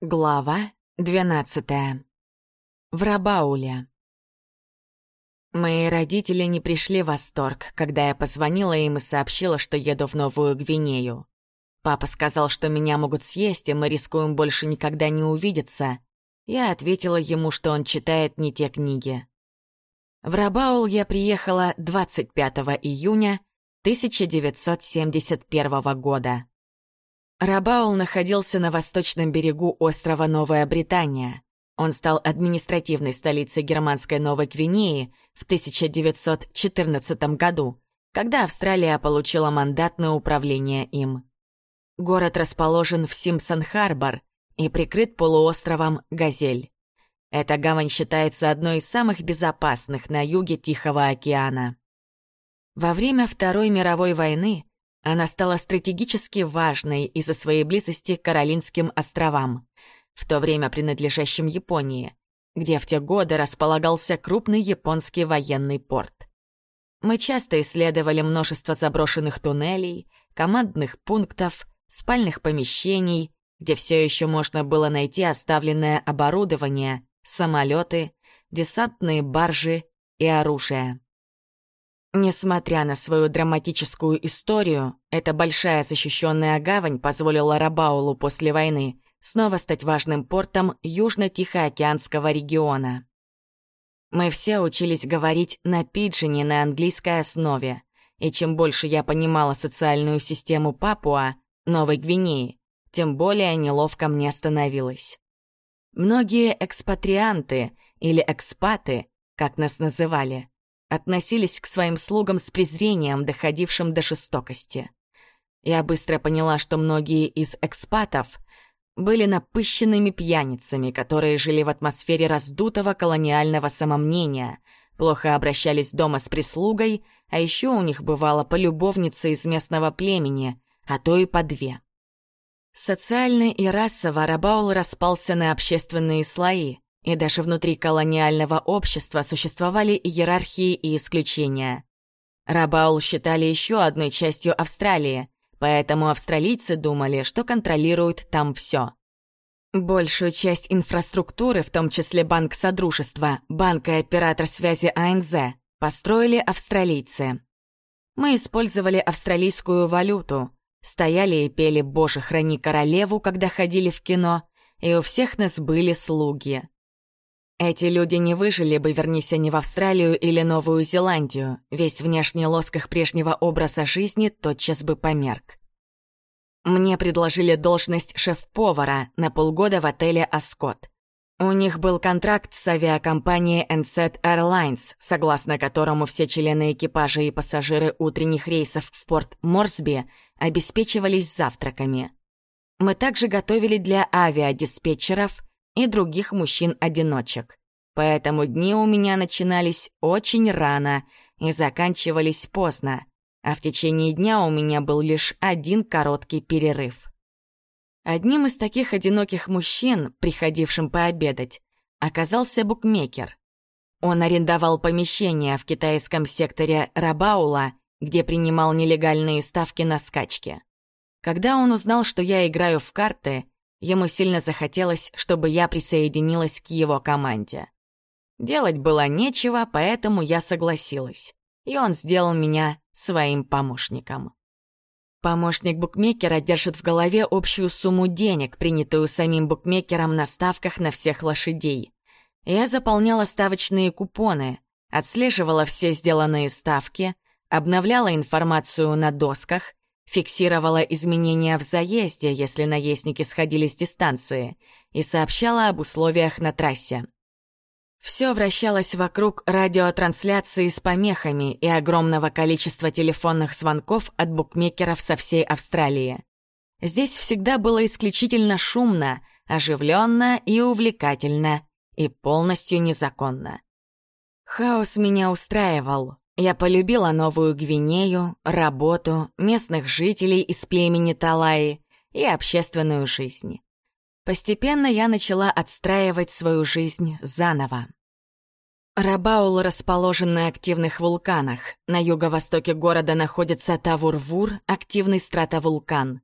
Глава 12. В Рабауле. Мои родители не пришли в восторг, когда я позвонила им и сообщила, что еду в Новую Гвинею. Папа сказал, что меня могут съесть, и мы рискуем больше никогда не увидеться. Я ответила ему, что он читает не те книги. В Рабаул я приехала 25 июня 1971 года. Рабаул находился на восточном берегу острова Новая Британия. Он стал административной столицей германской Новой Гвинеи в 1914 году, когда Австралия получила мандат на управление им. Город расположен в Симпсон-Харбор и прикрыт полуостровом Газель. Эта гавань считается одной из самых безопасных на юге Тихого океана. Во время Второй мировой войны она стала стратегически важной из-за своей близости к Каролинским островам, в то время принадлежащим Японии, где в те годы располагался крупный японский военный порт. Мы часто исследовали множество заброшенных туннелей, командных пунктов, спальных помещений, где все еще можно было найти оставленное оборудование, самолеты, десантные баржи и оружие. Несмотря на свою драматическую историю, эта большая защищенная гавань позволила Рабаулу после войны снова стать важным портом Южно-Тихоокеанского региона. Мы все учились говорить на пиджине на английской основе, и чем больше я понимала социальную систему Папуа, Новой Гвинеи, тем более неловко мне становилось. Многие экспатрианты или экспаты, как нас называли, относились к своим слугам с презрением, доходившим до жестокости. Я быстро поняла, что многие из экспатов были напыщенными пьяницами, которые жили в атмосфере раздутого колониального самомнения, плохо обращались дома с прислугой, а еще у них бывало полюбовница из местного племени, а то и по две. Социально и расово Рабаул распался на общественные слои — и даже внутри колониального общества существовали иерархии и исключения. Рабаул считали еще одной частью Австралии, поэтому австралийцы думали, что контролируют там все. Большую часть инфраструктуры, в том числе Банк Содружества, Банк и оператор связи АНЗ, построили австралийцы. Мы использовали австралийскую валюту, стояли и пели «Боже, храни королеву», когда ходили в кино, и у всех нас были слуги. Эти люди не выжили бы, вернись они в Австралию или Новую Зеландию. Весь внешний лоск их прежнего образа жизни тотчас бы померк. Мне предложили должность шеф-повара на полгода в отеле «Аскот». У них был контракт с авиакомпанией NZ Airlines, согласно которому все члены экипажа и пассажиры утренних рейсов в порт Морсби обеспечивались завтраками. Мы также готовили для авиадиспетчеров – и других мужчин-одиночек. Поэтому дни у меня начинались очень рано и заканчивались поздно, а в течение дня у меня был лишь один короткий перерыв. Одним из таких одиноких мужчин, приходившим пообедать, оказался букмекер. Он арендовал помещение в китайском секторе Рабаула, где принимал нелегальные ставки на скачки. Когда он узнал, что я играю в карты, Ему сильно захотелось, чтобы я присоединилась к его команде. Делать было нечего, поэтому я согласилась, и он сделал меня своим помощником. Помощник букмекера держит в голове общую сумму денег, принятую самим букмекером на ставках на всех лошадей. Я заполняла ставочные купоны, отслеживала все сделанные ставки, обновляла информацию на досках, фиксировала изменения в заезде, если наездники сходили с дистанции, и сообщала об условиях на трассе. Все вращалось вокруг радиотрансляции с помехами и огромного количества телефонных звонков от букмекеров со всей Австралии. Здесь всегда было исключительно шумно, оживленно и увлекательно, и полностью незаконно. Хаос меня устраивал, я полюбила Новую Гвинею, работу, местных жителей из племени Талаи и общественную жизнь. Постепенно я начала отстраивать свою жизнь заново. Рабаул расположен на активных вулканах. На юго-востоке города находится Тавурвур, активный стратовулкан.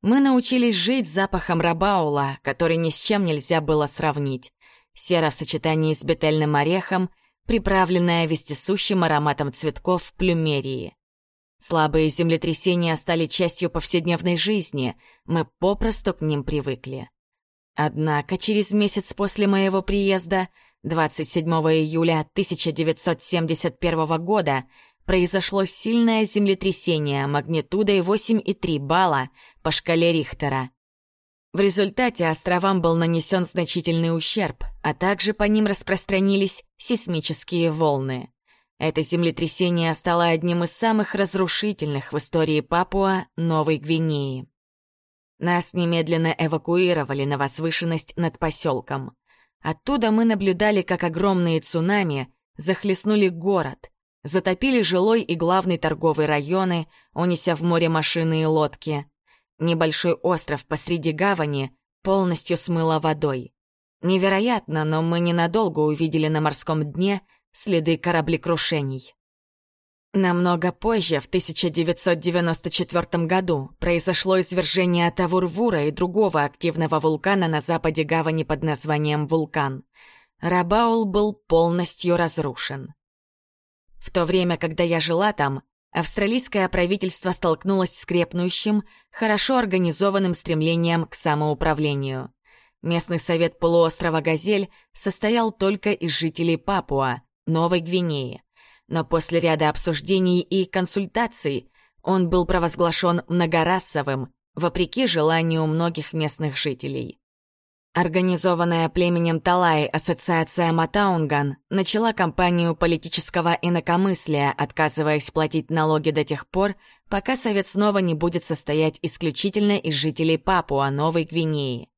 Мы научились жить запахом рабаула, который ни с чем нельзя было сравнить. Сера в сочетании с бетельным орехом, приправленная вестисущим ароматом цветков в плюмерии. Слабые землетрясения стали частью повседневной жизни, мы попросту к ним привыкли. Однако через месяц после моего приезда, 27 июля 1971 года, произошло сильное землетрясение магнитудой 8,3 балла по шкале Рихтера. В результате островам был нанесен значительный ущерб, а также по ним распространились сейсмические волны. Это землетрясение стало одним из самых разрушительных в истории Папуа Новой Гвинеи. Нас немедленно эвакуировали на возвышенность над поселком. Оттуда мы наблюдали, как огромные цунами захлестнули город, затопили жилой и главный торговый районы, унеся в море машины и лодки. Небольшой остров посреди гавани полностью смыло водой. Невероятно, но мы ненадолго увидели на морском дне следы кораблекрушений. Намного позже, в 1994 году, произошло извержение Тавурвура и другого активного вулкана на западе гавани под названием «Вулкан». Рабаул был полностью разрушен. В то время, когда я жила там, австралийское правительство столкнулось с крепнущим, хорошо организованным стремлением к самоуправлению. Местный совет полуострова Газель состоял только из жителей Папуа, Новой Гвинеи. Но после ряда обсуждений и консультаций он был провозглашен многорасовым, вопреки желанию многих местных жителей. Организованная племенем Талай Ассоциация Матаунган начала кампанию политического инакомыслия, отказываясь платить налоги до тех пор, пока Совет снова не будет состоять исключительно из жителей Папуа Новой Гвинеи.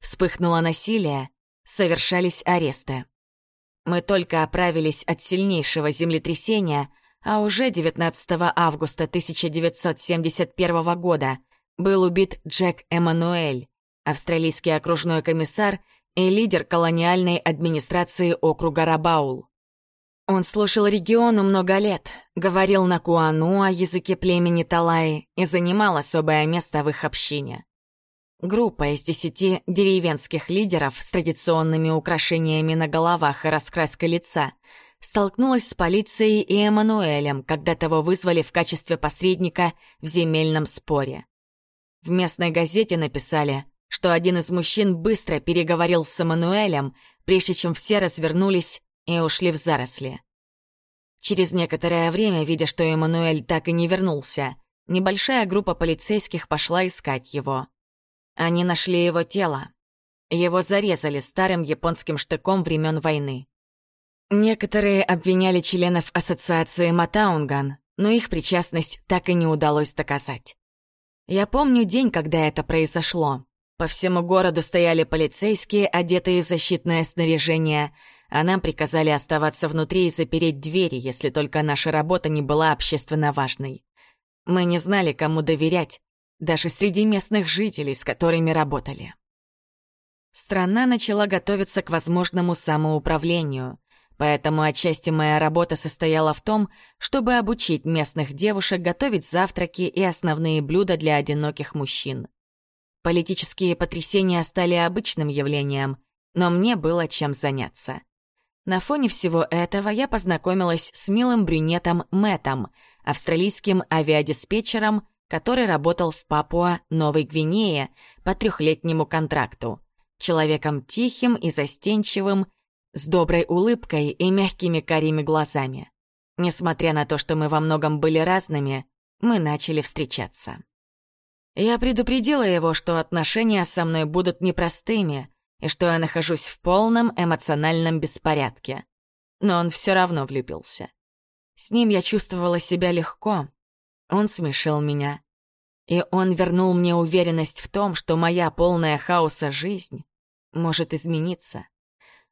Вспыхнуло насилие, совершались аресты. Мы только оправились от сильнейшего землетрясения, а уже 19 августа 1971 года был убит Джек Эммануэль, австралийский окружной комиссар и лидер колониальной администрации округа Рабаул. Он служил региону много лет, говорил на куану о языке племени Талаи и занимал особое место в их общине. Группа из десяти деревенских лидеров с традиционными украшениями на головах и раскраской лица столкнулась с полицией и Эммануэлем, когда того вызвали в качестве посредника в земельном споре. В местной газете написали, что один из мужчин быстро переговорил с Эммануэлем, прежде чем все развернулись и ушли в заросли. Через некоторое время, видя, что Эммануэль так и не вернулся, небольшая группа полицейских пошла искать его. Они нашли его тело. Его зарезали старым японским штыком времен войны. Некоторые обвиняли членов ассоциации Матаунган, но их причастность так и не удалось доказать. Я помню день, когда это произошло. По всему городу стояли полицейские, одетые в защитное снаряжение, а нам приказали оставаться внутри и запереть двери, если только наша работа не была общественно важной. Мы не знали, кому доверять, даже среди местных жителей, с которыми работали. Страна начала готовиться к возможному самоуправлению, поэтому отчасти моя работа состояла в том, чтобы обучить местных девушек готовить завтраки и основные блюда для одиноких мужчин. Политические потрясения стали обычным явлением, но мне было чем заняться. На фоне всего этого я познакомилась с милым брюнетом Мэтом, австралийским авиадиспетчером, который работал в Папуа-Новой Гвинее по трехлетнему контракту. Человеком тихим и застенчивым, с доброй улыбкой и мягкими карими глазами. Несмотря на то, что мы во многом были разными, мы начали встречаться. Я предупредила его, что отношения со мной будут непростыми и что я нахожусь в полном эмоциональном беспорядке. Но он все равно влюбился. С ним я чувствовала себя легко, он смешил меня. И он вернул мне уверенность в том, что моя полная хаоса жизнь может измениться.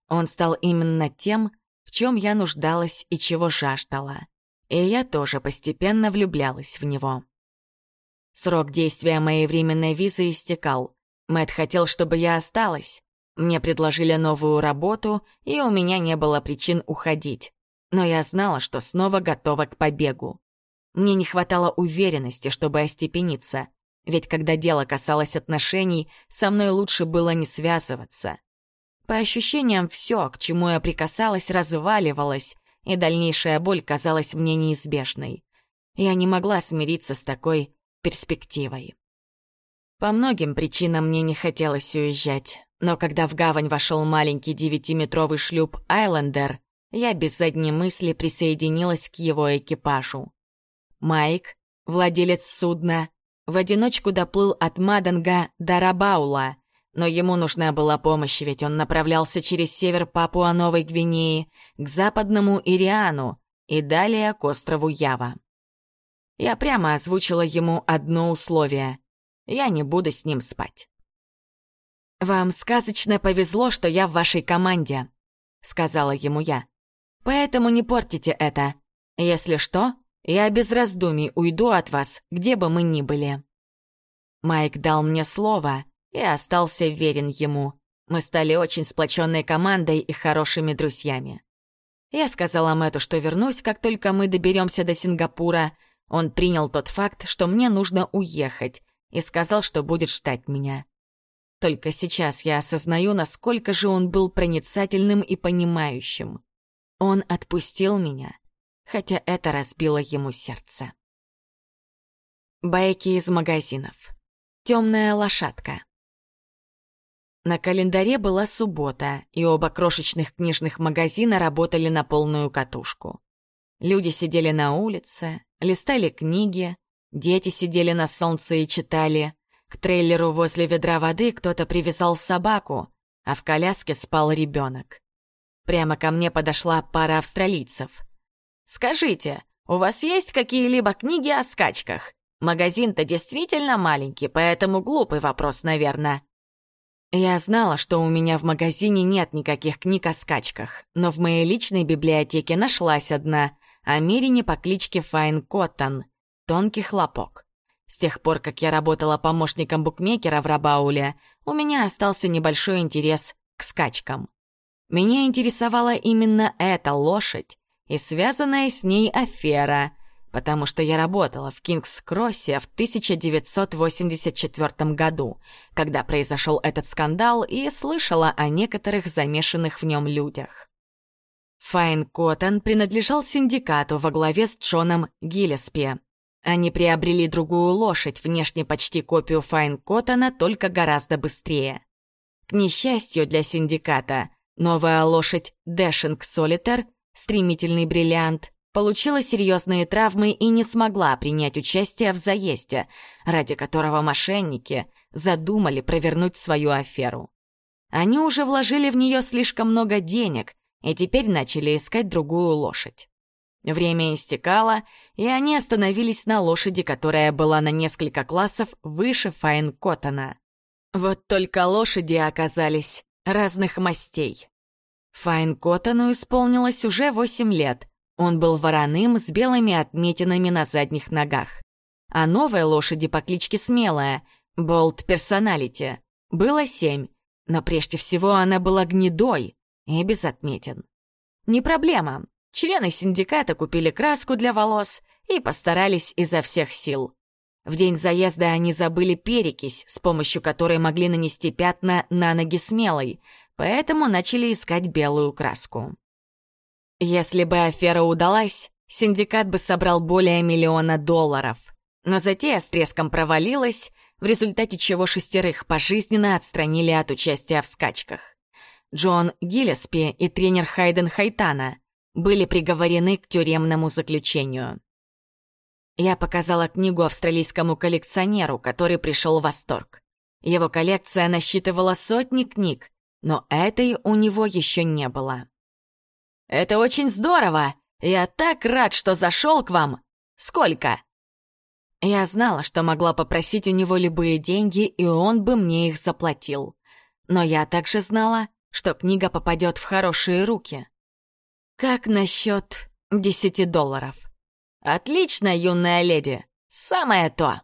Он стал именно тем, в чем я нуждалась и чего жаждала. И я тоже постепенно влюблялась в него. Срок действия моей временной визы истекал. Мэтт хотел, чтобы я осталась. Мне предложили новую работу, и у меня не было причин уходить. Но я знала, что снова готова к побегу. Мне не хватало уверенности, чтобы остепениться. Ведь когда дело касалось отношений, со мной лучше было не связываться. По ощущениям, все, к чему я прикасалась, разваливалось, и дальнейшая боль казалась мне неизбежной. Я не могла смириться с такой перспективой. По многим причинам мне не хотелось уезжать, но когда в гавань вошел маленький девятиметровый шлюп «Айлендер», я без задней мысли присоединилась к его экипажу. Майк, владелец судна, в одиночку доплыл от Маданга до Рабаула, но ему нужна была помощь, ведь он направлялся через север Папуа-Новой Гвинеи к западному Ириану и далее к острову Ява. Я прямо озвучила ему одно условие — я не буду с ним спать. «Вам сказочно повезло, что я в вашей команде», — сказала ему я. «Поэтому не портите это. Если что, я без раздумий уйду от вас, где бы мы ни были». Майк дал мне слово и остался верен ему. Мы стали очень сплоченной командой и хорошими друзьями. Я сказала Мэтту, что вернусь, как только мы доберемся до Сингапура. Он принял тот факт, что мне нужно уехать, и сказал, что будет ждать меня. Только сейчас я осознаю, насколько же он был проницательным и понимающим. Он отпустил меня, хотя это разбило ему сердце. Байки из магазинов. Темная лошадка. На календаре была суббота, и оба крошечных книжных магазина работали на полную катушку. Люди сидели на улице, листали книги, дети сидели на солнце и читали. К трейлеру возле ведра воды кто-то привязал собаку, а в коляске спал ребенок. Прямо ко мне подошла пара австралийцев. «Скажите, у вас есть какие-либо книги о скачках? Магазин-то действительно маленький, поэтому глупый вопрос, наверное». Я знала, что у меня в магазине нет никаких книг о скачках, но в моей личной библиотеке нашлась одна о Мерине по кличке Файн Коттон «Тонкий хлопок». С тех пор, как я работала помощником букмекера в Рабауле, у меня остался небольшой интерес к скачкам. Меня интересовала именно эта лошадь и связанная с ней афера, потому что я работала в Кингс-Кроссе в 1984 году, когда произошел этот скандал, и слышала о некоторых замешанных в нем людях. Файн Коттон принадлежал синдикату во главе с Джоном Гиллеспи. Они приобрели другую лошадь, внешне почти копию Файн Коттона, только гораздо быстрее. К несчастью для синдиката, новая лошадь Дэшинг Солитер, стремительный бриллиант, получила серьезные травмы и не смогла принять участие в заезде, ради которого мошенники задумали провернуть свою аферу. Они уже вложили в нее слишком много денег и теперь начали искать другую лошадь. Время истекало, и они остановились на лошади, которая была на несколько классов выше Файн Коттона. Вот только лошади оказались разных мастей. Файн Коттону исполнилось уже восемь лет, он был вороным с белыми отметинами на задних ногах. А новой лошади по кличке Смелая, Болт Персоналити, было семь, но прежде всего она была гнедой и без отметин. Не проблема. Члены синдиката купили краску для волос и постарались изо всех сил. В день заезда они забыли перекись, с помощью которой могли нанести пятна на ноги смелой, поэтому начали искать белую краску. Если бы афера удалась, синдикат бы собрал более миллиона долларов. Но затея с треском провалилась, в результате чего шестерых пожизненно отстранили от участия в скачках. Джон Гиллеспи и тренер Хайден Хайтана были приговорены к тюремному заключению. Я показала книгу австралийскому коллекционеру, который пришел в восторг. Его коллекция насчитывала сотни книг, но этой у него еще не было. «Это очень здорово! Я так рад, что зашел к вам! Сколько?» Я знала, что могла попросить у него любые деньги, и он бы мне их заплатил. Но я также знала, что книга попадет в хорошие руки. Как насчет десяти долларов? Отлично, юная леди, самое то.